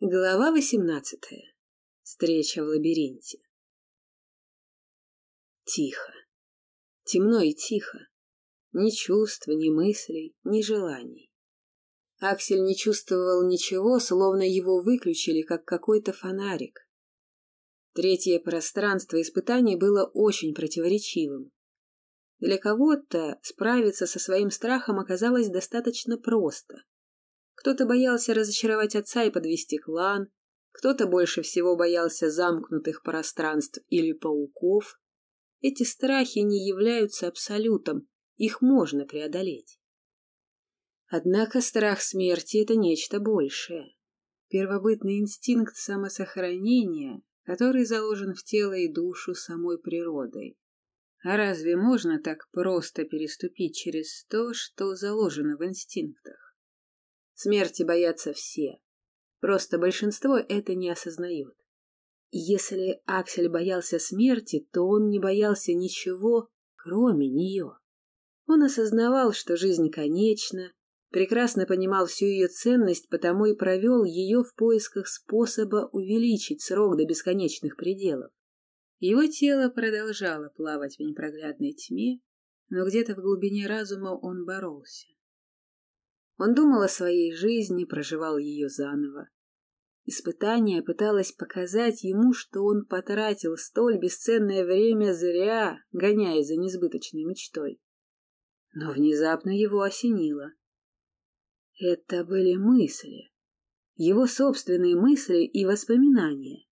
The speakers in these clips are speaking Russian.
Глава восемнадцатая. Встреча в лабиринте. Тихо. Темно и тихо. Ни чувств, ни мыслей, ни желаний. Аксель не чувствовал ничего, словно его выключили, как какой-то фонарик. Третье пространство испытаний было очень противоречивым. Для кого-то справиться со своим страхом оказалось достаточно просто. Кто-то боялся разочаровать отца и подвести клан, кто-то больше всего боялся замкнутых пространств или пауков. Эти страхи не являются абсолютом, их можно преодолеть. Однако страх смерти — это нечто большее. Первобытный инстинкт самосохранения, который заложен в тело и душу самой природой. А разве можно так просто переступить через то, что заложено в инстинктах? Смерти боятся все. Просто большинство это не осознают. если Аксель боялся смерти, то он не боялся ничего, кроме нее. Он осознавал, что жизнь конечна, прекрасно понимал всю ее ценность, потому и провел ее в поисках способа увеличить срок до бесконечных пределов. Его тело продолжало плавать в непроглядной тьме, но где-то в глубине разума он боролся. Он думал о своей жизни, проживал ее заново. Испытание пыталось показать ему, что он потратил столь бесценное время зря, гоняясь за несбыточной мечтой. Но внезапно его осенило. Это были мысли, его собственные мысли и воспоминания.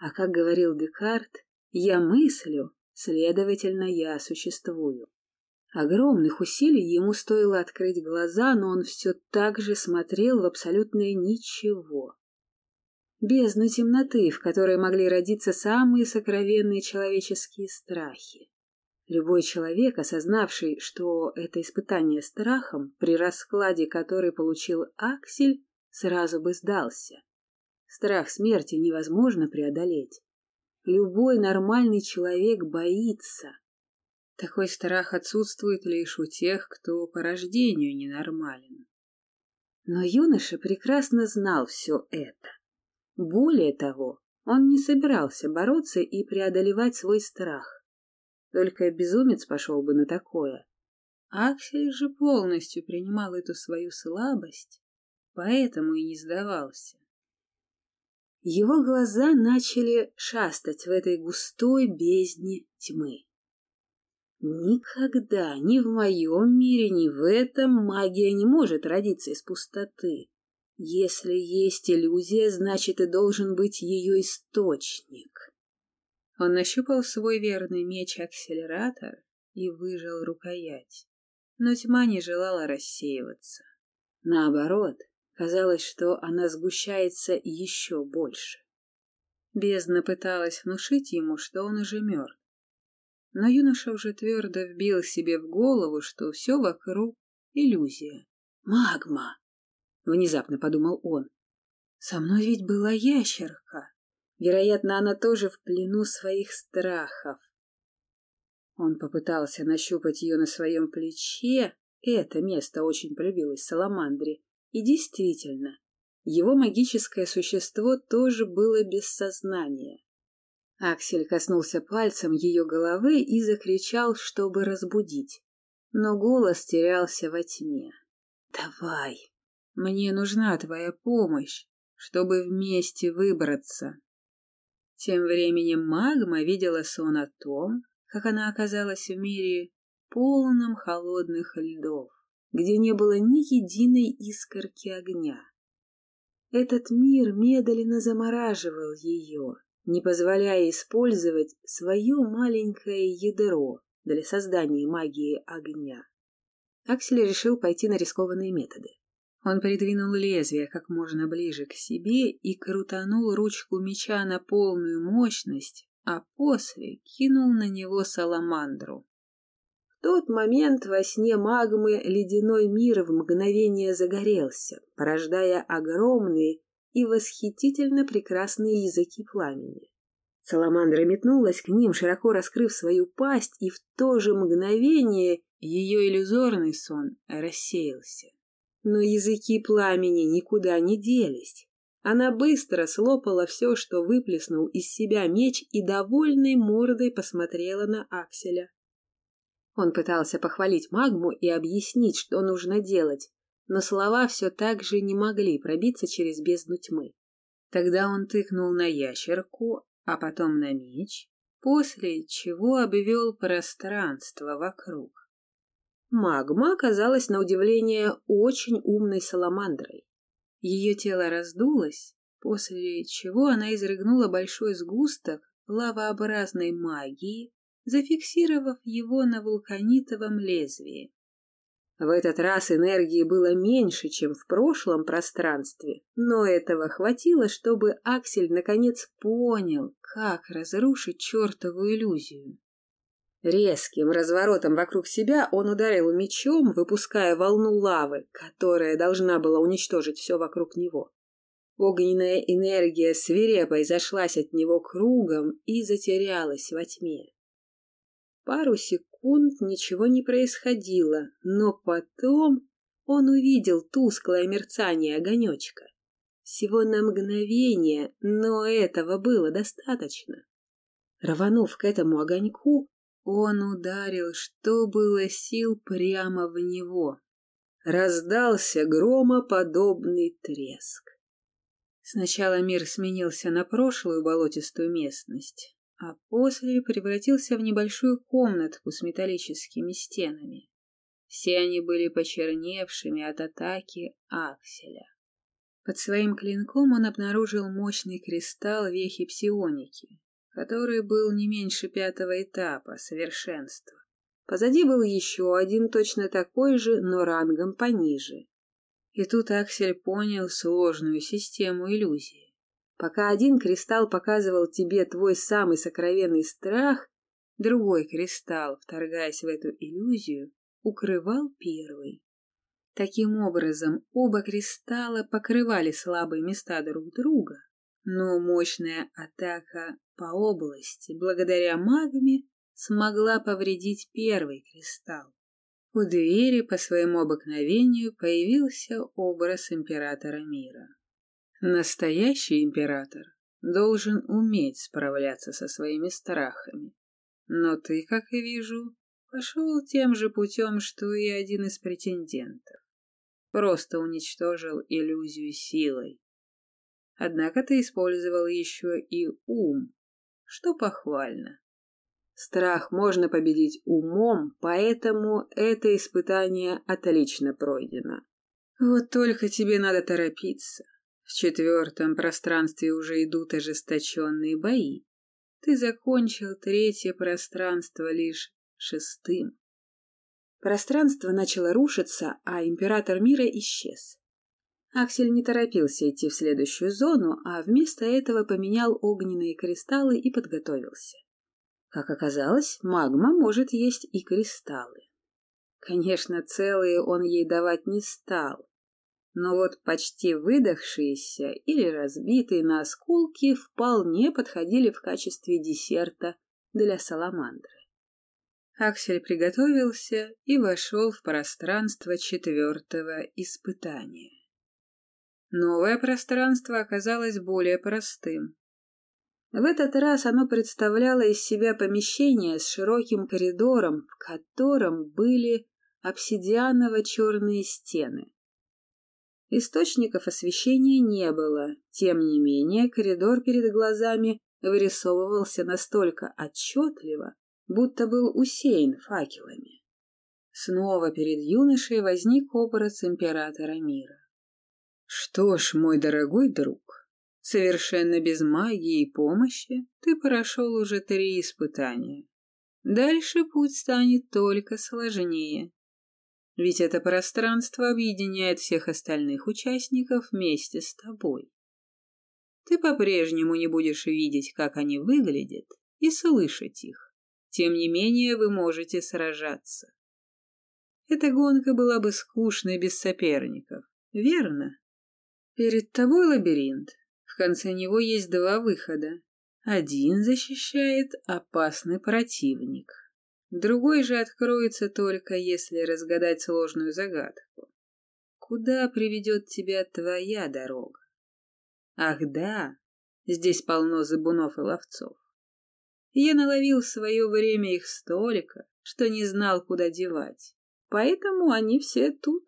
А как говорил Декарт, я мыслю, следовательно, я существую. Огромных усилий ему стоило открыть глаза, но он все так же смотрел в абсолютное ничего. Бездну темноты, в которой могли родиться самые сокровенные человеческие страхи. Любой человек, осознавший, что это испытание страхом, при раскладе который получил Аксель, сразу бы сдался. Страх смерти невозможно преодолеть. Любой нормальный человек боится, такой страх отсутствует лишь у тех, кто по рождению ненормален. Но юноша прекрасно знал все это. Более того, он не собирался бороться и преодолевать свой страх. Только безумец пошел бы на такое. Аксель же полностью принимал эту свою слабость, поэтому и не сдавался. Его глаза начали шастать в этой густой бездне тьмы. Никогда, ни в моем мире, ни в этом магия не может родиться из пустоты. Если есть иллюзия, значит и должен быть ее источник. Он нащупал свой верный меч-акселератор и выжал рукоять. Но тьма не желала рассеиваться. Наоборот, казалось, что она сгущается еще больше. Бездна пыталась внушить ему, что он уже мертв. Но юноша уже твердо вбил себе в голову, что все вокруг — иллюзия. «Магма!» — внезапно подумал он. «Со мной ведь была ящерка. Вероятно, она тоже в плену своих страхов». Он попытался нащупать ее на своем плече. Это место очень полюбилось Саламандре. И действительно, его магическое существо тоже было без сознания. Аксель коснулся пальцем ее головы и закричал, чтобы разбудить. Но голос терялся во тьме. «Давай, мне нужна твоя помощь, чтобы вместе выбраться». Тем временем магма видела сон о том, как она оказалась в мире полном холодных льдов, где не было ни единой искорки огня. Этот мир медленно замораживал ее, не позволяя использовать свое маленькое ядро для создания магии огня. Аксель решил пойти на рискованные методы. Он придвинул лезвие как можно ближе к себе и крутанул ручку меча на полную мощность, а после кинул на него саламандру. В тот момент во сне магмы ледяной мир в мгновение загорелся, порождая огромные и восхитительно прекрасные языки пламени. Саламандра метнулась к ним, широко раскрыв свою пасть, и в то же мгновение ее иллюзорный сон рассеялся. Но языки пламени никуда не делись. Она быстро слопала все, что выплеснул из себя меч, и довольной мордой посмотрела на Акселя. Он пытался похвалить магму и объяснить, что нужно делать, но слова все так же не могли пробиться через бездну тьмы. Тогда он тыкнул на ящерку, а потом на меч, после чего обвел пространство вокруг. Магма оказалась, на удивление, очень умной саламандрой. Ее тело раздулось, после чего она изрыгнула большой сгусток лавообразной магии, зафиксировав его на вулканитовом лезвии. В этот раз энергии было меньше, чем в прошлом пространстве, но этого хватило, чтобы Аксель наконец понял, как разрушить чертову иллюзию. Резким разворотом вокруг себя он ударил мечом, выпуская волну лавы, которая должна была уничтожить все вокруг него. Огненная энергия свирепо зашлась от него кругом и затерялась во тьме. Пару секунд ничего не происходило, но потом он увидел тусклое мерцание огонечка. Всего на мгновение, но этого было достаточно. Рванув к этому огоньку, он ударил, что было сил, прямо в него. Раздался громоподобный треск. Сначала мир сменился на прошлую болотистую местность, а после превратился в небольшую комнатку с металлическими стенами. Все они были почерневшими от атаки Акселя. Под своим клинком он обнаружил мощный кристалл вехи псионики, который был не меньше пятого этапа совершенства. Позади был еще один точно такой же, но рангом пониже. И тут Аксель понял сложную систему иллюзии. Пока один кристалл показывал тебе твой самый сокровенный страх, другой кристалл, вторгаясь в эту иллюзию, укрывал первый. Таким образом, оба кристалла покрывали слабые места друг друга, но мощная атака по области, благодаря магме, смогла повредить первый кристалл. У двери по своему обыкновению появился образ императора мира. Настоящий император должен уметь справляться со своими страхами. Но ты, как и вижу, пошел тем же путем, что и один из претендентов. Просто уничтожил иллюзию силой. Однако ты использовал еще и ум, что похвально. Страх можно победить умом, поэтому это испытание отлично пройдено. Вот только тебе надо торопиться. В четвертом пространстве уже идут ожесточенные бои. Ты закончил третье пространство лишь шестым. Пространство начало рушиться, а император мира исчез. Аксель не торопился идти в следующую зону, а вместо этого поменял огненные кристаллы и подготовился. Как оказалось, магма может есть и кристаллы. Конечно, целые он ей давать не стал, но вот почти выдохшиеся или разбитые на осколки вполне подходили в качестве десерта для саламандры. Аксель приготовился и вошел в пространство четвертого испытания. Новое пространство оказалось более простым. В этот раз оно представляло из себя помещение с широким коридором, в котором были обсидианово-черные стены. Источников освещения не было, тем не менее коридор перед глазами вырисовывался настолько отчетливо, будто был усеян факелами. Снова перед юношей возник образ императора мира. Что ж, мой дорогой друг, совершенно без магии и помощи ты прошел уже три испытания. Дальше путь станет только сложнее. Ведь это пространство объединяет всех остальных участников вместе с тобой. Ты по-прежнему не будешь видеть, как они выглядят, и слышать их. Тем не менее, вы можете сражаться. Эта гонка была бы скучной без соперников, верно? Перед тобой лабиринт. В конце него есть два выхода. Один защищает опасный противник. Другой же откроется только если разгадать сложную загадку. Куда приведет тебя твоя дорога? Ах да, здесь полно забунов и ловцов. Я наловил в свое время их столько, что не знал, куда девать. Поэтому они все тут.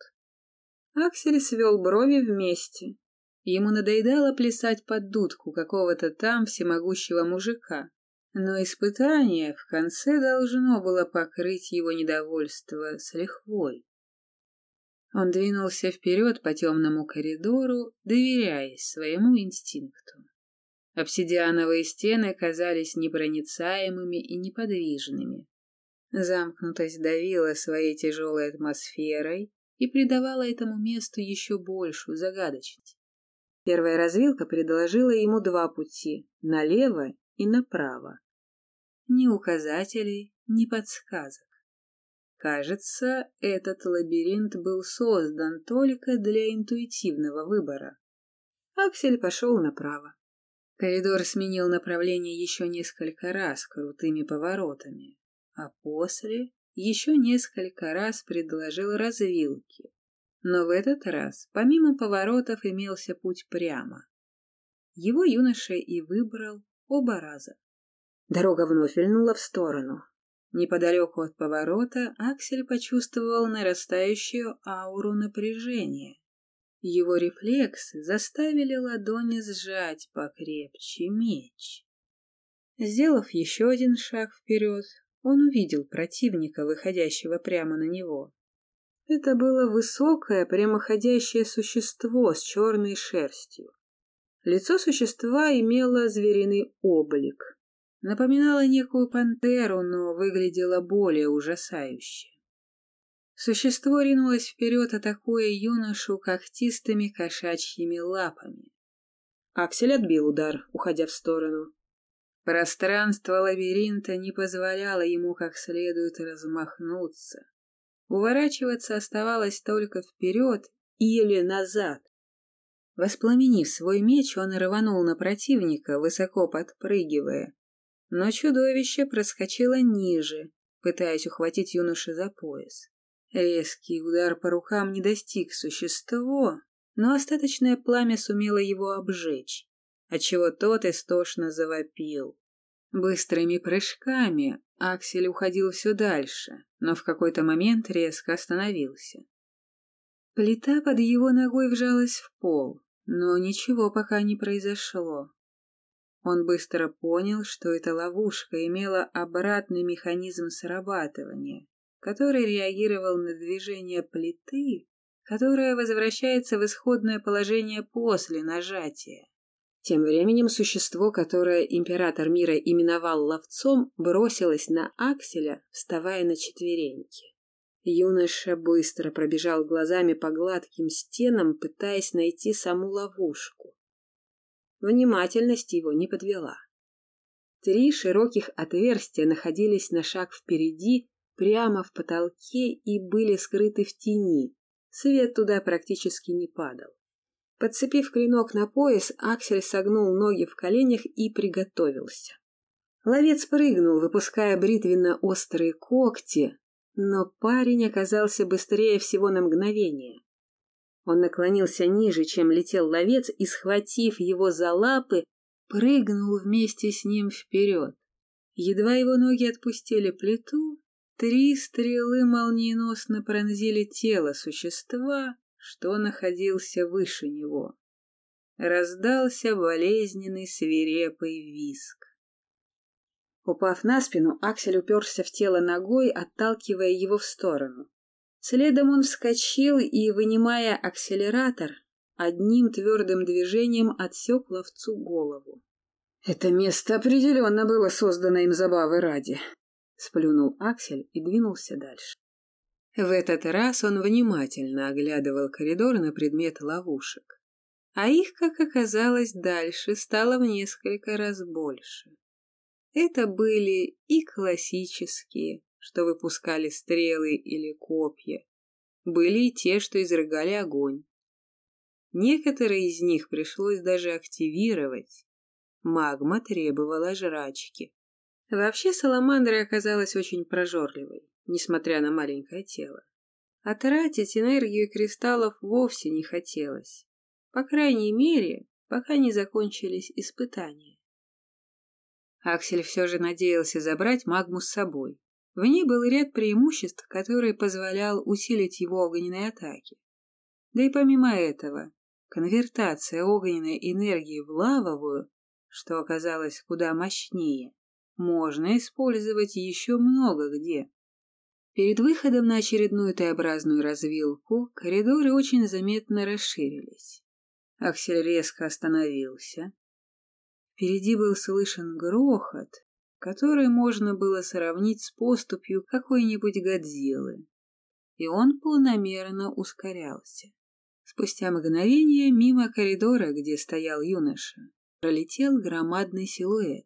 Аксель свел брови вместе. Ему надоедало плясать под дудку какого-то там всемогущего мужика. Но испытание в конце должно было покрыть его недовольство с лихвой. Он двинулся вперед по темному коридору, доверяясь своему инстинкту. Обсидиановые стены казались непроницаемыми и неподвижными. Замкнутость давила своей тяжелой атмосферой и придавала этому месту еще большую загадочность. Первая развилка предложила ему два пути — налево и направо. Ни указателей, ни подсказок. Кажется, этот лабиринт был создан только для интуитивного выбора. Аксель пошел направо. Коридор сменил направление еще несколько раз крутыми поворотами, а после еще несколько раз предложил развилки. Но в этот раз, помимо поворотов, имелся путь прямо. Его юноша и выбрал оба раза. Дорога вновь вильнула в сторону, Неподалеку от поворота Аксель почувствовал нарастающую ауру напряжения. Его рефлексы заставили ладони сжать покрепче меч. Сделав еще один шаг вперед, он увидел противника, выходящего прямо на него. Это было высокое, прямоходящее существо с черной шерстью. Лицо существа имело звериный облик, напоминала некую пантеру, но выглядела более ужасающе. Существо ринулось вперед, атакуя юношу когтистыми кошачьими лапами. Аксель отбил удар, уходя в сторону. Пространство лабиринта не позволяло ему как следует размахнуться. Уворачиваться оставалось только вперед или назад. Воспламенив свой меч, он рванул на противника, высоко подпрыгивая, но чудовище проскочило ниже, пытаясь ухватить юношу за пояс. Резкий удар по рукам не достиг существо, но остаточное пламя сумело его обжечь, отчего тот истошно завопил. Быстрыми прыжками Аксель уходил все дальше, но в какой-то момент резко остановился. Плита под его ногой вжалась в пол, но ничего пока не произошло. Он быстро понял, что эта ловушка имела обратный механизм срабатывания, который реагировал на движение плиты, которая возвращается в исходное положение после нажатия. Тем временем существо, которое император мира именовал ловцом, бросилось на Акселя, вставая на четвереньки. Юноша быстро пробежал глазами по гладким стенам, пытаясь найти саму ловушку. Внимательность его не подвела. Три широких отверстия находились на шаг впереди, прямо в потолке и были скрыты в тени. Свет туда практически не падал. Подцепив клинок на пояс, Аксель согнул ноги в коленях и приготовился. Ловец прыгнул, выпуская бритвенно-острые когти, но парень оказался быстрее всего на мгновение. Он наклонился ниже, чем летел ловец, и, схватив его за лапы, прыгнул вместе с ним вперед. Едва его ноги отпустили плиту, три стрелы молниеносно пронзили тело существа, что находился выше него. Раздался болезненный свирепый виск. Упав на спину, Аксель уперся в тело ногой, отталкивая его в сторону. Следом он вскочил и, вынимая акселератор, одним твердым движением отсек ловцу голову. «Это место определенно было создано им забавы ради», — сплюнул Аксель и двинулся дальше. В этот раз он внимательно оглядывал коридор на предмет ловушек, а их, как оказалось, дальше стало в несколько раз больше. Это были и классические, что выпускали стрелы или копья. Были и те, что изрыгали огонь. Некоторые из них пришлось даже активировать. Магма требовала жрачки. Вообще Саламандра оказалась очень прожорливой, несмотря на маленькое тело. А тратить энергию кристаллов вовсе не хотелось. По крайней мере, пока не закончились испытания. Аксель все же надеялся забрать магму с собой. В ней был ряд преимуществ, который позволял усилить его огненные атаки. Да и помимо этого, конвертация огненной энергии в лавовую, что оказалось куда мощнее, можно использовать еще много где. Перед выходом на очередную Т-образную развилку коридоры очень заметно расширились. Аксель резко остановился. Впереди был слышен грохот, который можно было сравнить с поступью какой-нибудь Годзиллы. И он планомерно ускорялся. Спустя мгновение мимо коридора, где стоял юноша, пролетел громадный силуэт.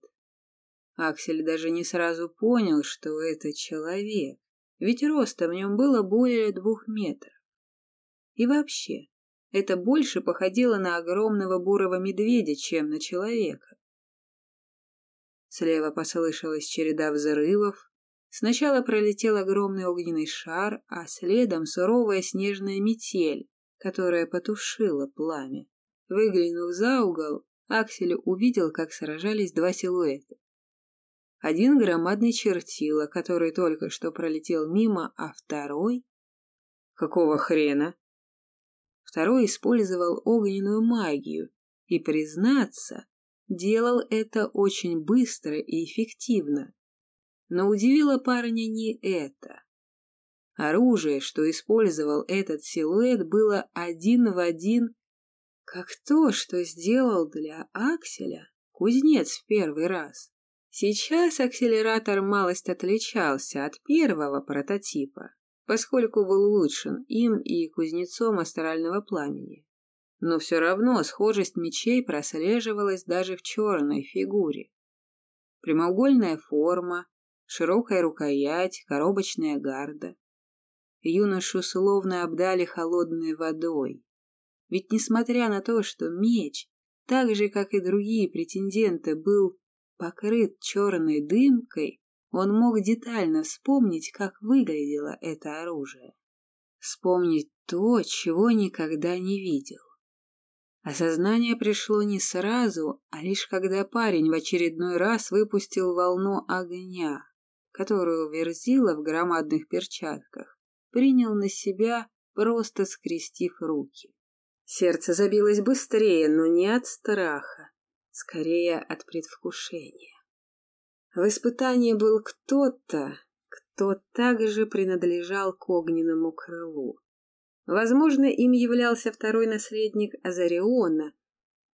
Аксель даже не сразу понял, что это человек, ведь роста в нем было более двух метров. И вообще, это больше походило на огромного бурого медведя, чем на человека. Слева послышалась череда взрывов. Сначала пролетел огромный огненный шар, а следом суровая снежная метель, которая потушила пламя. Выглянув за угол, Аксель увидел, как сражались два силуэта. Один громадный чертила, который только что пролетел мимо, а второй... Какого хрена? Второй использовал огненную магию, и, признаться, делал это очень быстро и эффективно. Но удивило парня не это. Оружие, что использовал этот силуэт, было один в один, как то, что сделал для Акселя кузнец в первый раз. Сейчас акселератор малость отличался от первого прототипа, поскольку был улучшен им и кузнецом астрального пламени. Но все равно схожесть мечей прослеживалась даже в черной фигуре. Прямоугольная форма, широкая рукоять, коробочная гарда. Юношу словно обдали холодной водой. Ведь несмотря на то, что меч, так же, как и другие претенденты, был покрыт черной дымкой, он мог детально вспомнить, как выглядело это оружие. Вспомнить то, чего никогда не видел. Осознание пришло не сразу, а лишь когда парень в очередной раз выпустил волну огня, которую Верзила в громадных перчатках принял на себя, просто скрестив руки. Сердце забилось быстрее, но не от страха, скорее от предвкушения. В испытании был кто-то, кто также принадлежал к огненному крылу. Возможно, им являлся второй наследник Азариона,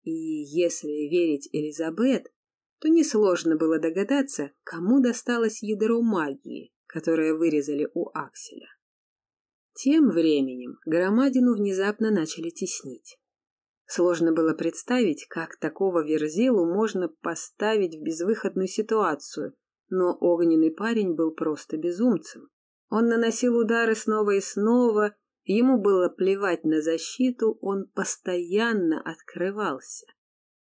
и, если верить Элизабет, то несложно было догадаться, кому досталось ядро магии, которое вырезали у Акселя. Тем временем громадину внезапно начали теснить. Сложно было представить, как такого верзилу можно поставить в безвыходную ситуацию, но огненный парень был просто безумцем. Он наносил удары снова и снова, Ему было плевать на защиту, он постоянно открывался.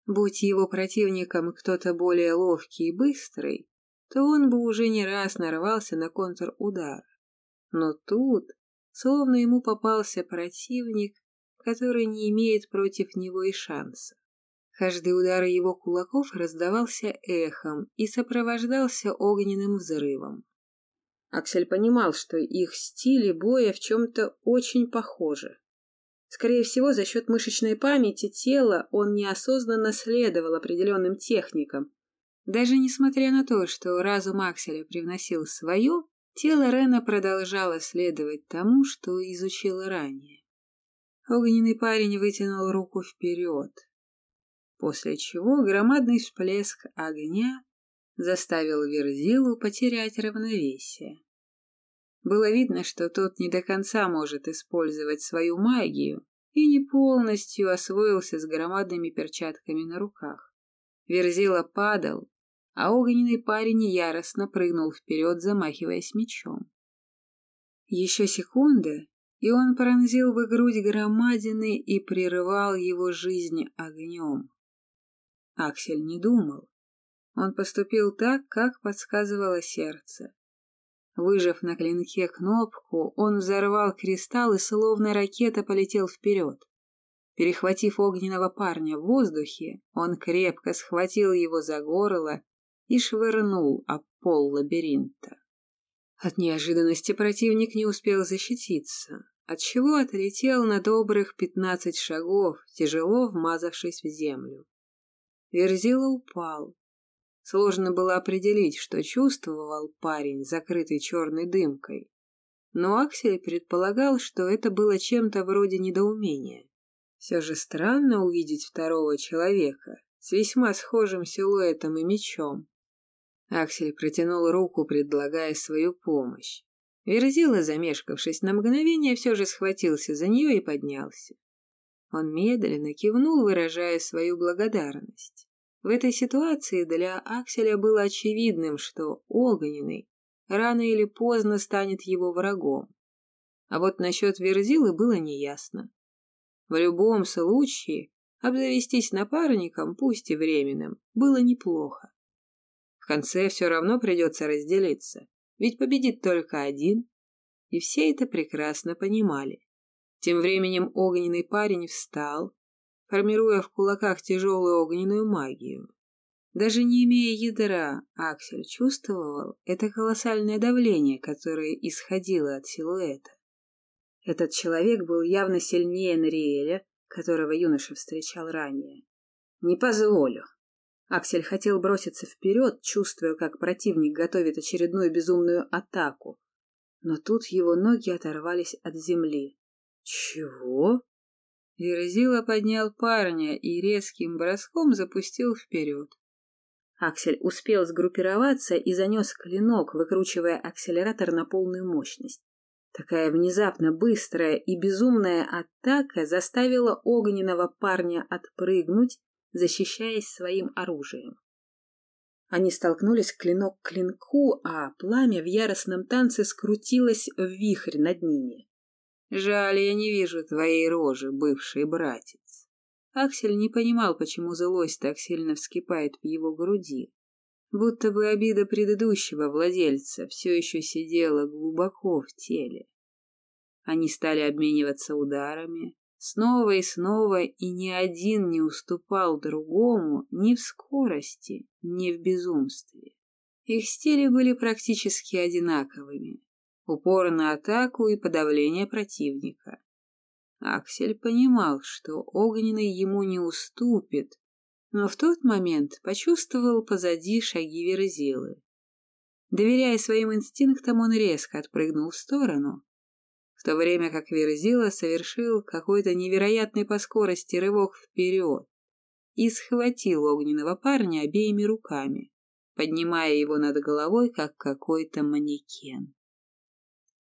Будь его противником кто-то более ловкий и быстрый, то он бы уже не раз нарвался на контрудар. Но тут, словно ему попался противник, который не имеет против него и шанса. Каждый удар его кулаков раздавался эхом и сопровождался огненным взрывом. Аксель понимал, что их стили боя в чем-то очень похожи. Скорее всего, за счет мышечной памяти тела он неосознанно следовал определенным техникам. Даже несмотря на то, что разум Акселя привносил свое, тело Рена продолжало следовать тому, что изучило ранее. Огненный парень вытянул руку вперед, после чего громадный всплеск огня заставил Верзилу потерять равновесие. Было видно, что тот не до конца может использовать свою магию и не полностью освоился с громадными перчатками на руках. Верзила падал, а огненный парень яростно прыгнул вперед, замахиваясь мечом. Еще секунда, и он пронзил бы грудь громадины и прерывал его жизнь огнем. Аксель не думал. Он поступил так, как подсказывало сердце. Выжав на клинке кнопку, он взорвал кристалл и словно ракета полетел вперед. Перехватив огненного парня в воздухе, он крепко схватил его за горло и швырнул об пол лабиринта. От неожиданности противник не успел защититься, отчего отлетел на добрых пятнадцать шагов, тяжело вмазавшись в землю. Верзила упал. Сложно было определить, что чувствовал парень, закрытый черной дымкой. Но Аксель предполагал, что это было чем-то вроде недоумения. Все же странно увидеть второго человека с весьма схожим силуэтом и мечом. Аксель протянул руку, предлагая свою помощь. Верзила, замешкавшись на мгновение, все же схватился за нее и поднялся. Он медленно кивнул, выражая свою благодарность. В этой ситуации для Акселя было очевидным, что Огненный рано или поздно станет его врагом. А вот насчет Верзилы было неясно. В любом случае, обзавестись напарником, пусть и временным, было неплохо. В конце все равно придется разделиться, ведь победит только один, и все это прекрасно понимали. Тем временем огненный парень встал, формируя в кулаках тяжелую огненную магию. Даже не имея ядра, Аксель чувствовал это колоссальное давление, которое исходило от силуэта. Этот человек был явно сильнее Нариэля, которого юноша встречал ранее. «Не позволю», Аксель хотел броситься вперед, чувствуя, как противник готовит очередную безумную атаку. Но тут его ноги оторвались от земли. «Чего?» Верзила поднял парня и резким броском запустил вперед. Аксель успел сгруппироваться и занес клинок, выкручивая акселератор на полную мощность. Такая внезапно быстрая и безумная атака заставила огненного парня отпрыгнуть защищаясь своим оружием. Они столкнулись клинок к клинку, а пламя в яростном танце скрутилось в вихрь над ними. «Жаль, я не вижу твоей рожи, бывший братец». Аксель не понимал, почему злость так сильно вскипает в его груди. Будто бы обида предыдущего владельца все еще сидела глубоко в теле. Они стали обмениваться ударами, Снова и снова, и ни один не уступал другому ни в скорости, ни в безумстве. Их стили были практически одинаковыми. Упор на атаку и подавление противника. Аксель понимал, что огненный ему не уступит, но в тот момент почувствовал позади шаги Верзилы. Доверяя своим инстинктам, он резко отпрыгнул в сторону, в то время как Верзила совершил какой-то невероятный по скорости рывок вперед и схватил огненного парня обеими руками, поднимая его над головой, как какой-то манекен.